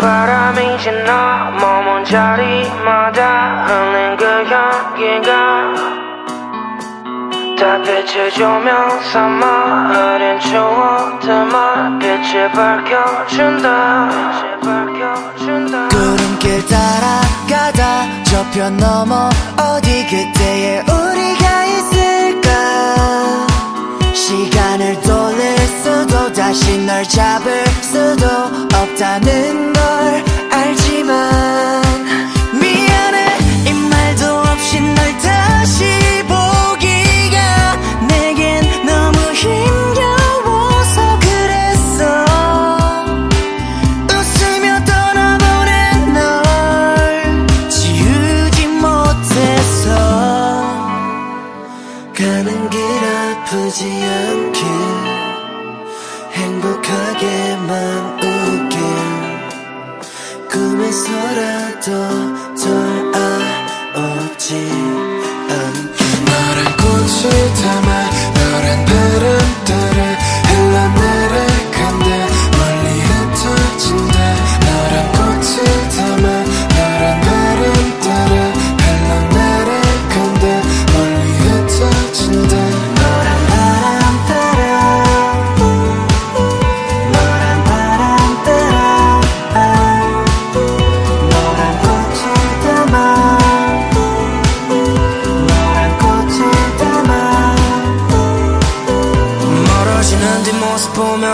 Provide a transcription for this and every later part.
바람이 지나 머문 자리마다 흘린 그 향기가 달빛을 조명 삼아 흐린 추억들만 빛을 밝혀준다. 빛을 밝혀준다. 구름길 따라가다 저편 너머 어디 그때에 우리가 있을까? 시간을 돌릴 수도 다시 널 잡을 수도 없다는 걸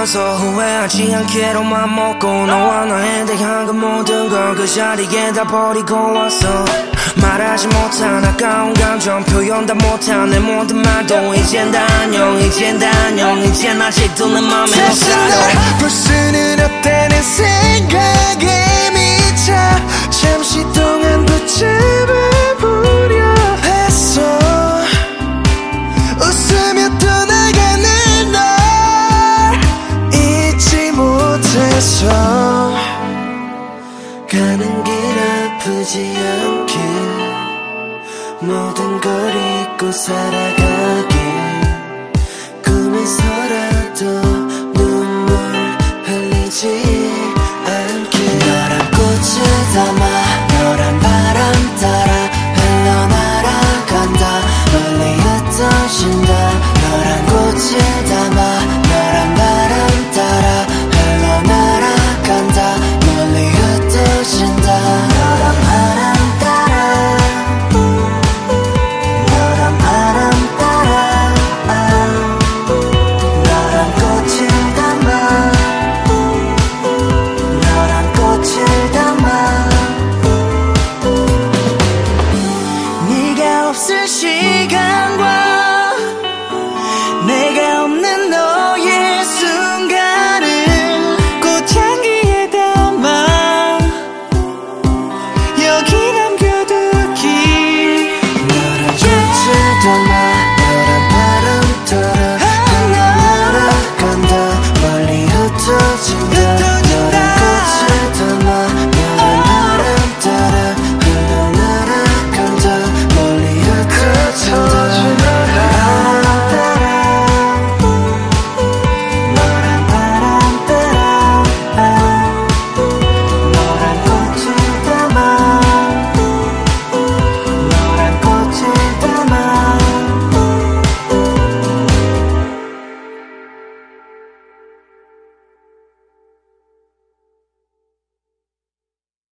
보면서 후회하지 않기로 맘먹고 너와 나에 대한 그 모든 걸 그 자리에 다 버리고 왔어. 말하지 못한 아까운 감정 표현 다 못한 내 모든 말도 이젠 다 안녕 이젠 다 안녕 이젠 아직도 내 맘에 너 살아. 널볼 수는 없다는 생각에 미쳐 잠시 동안 붙잡아보려 했어. 웃으며 가는 길 아프지 않게 모든 걸 잊고 살아가길 꿈에서 없을 시간과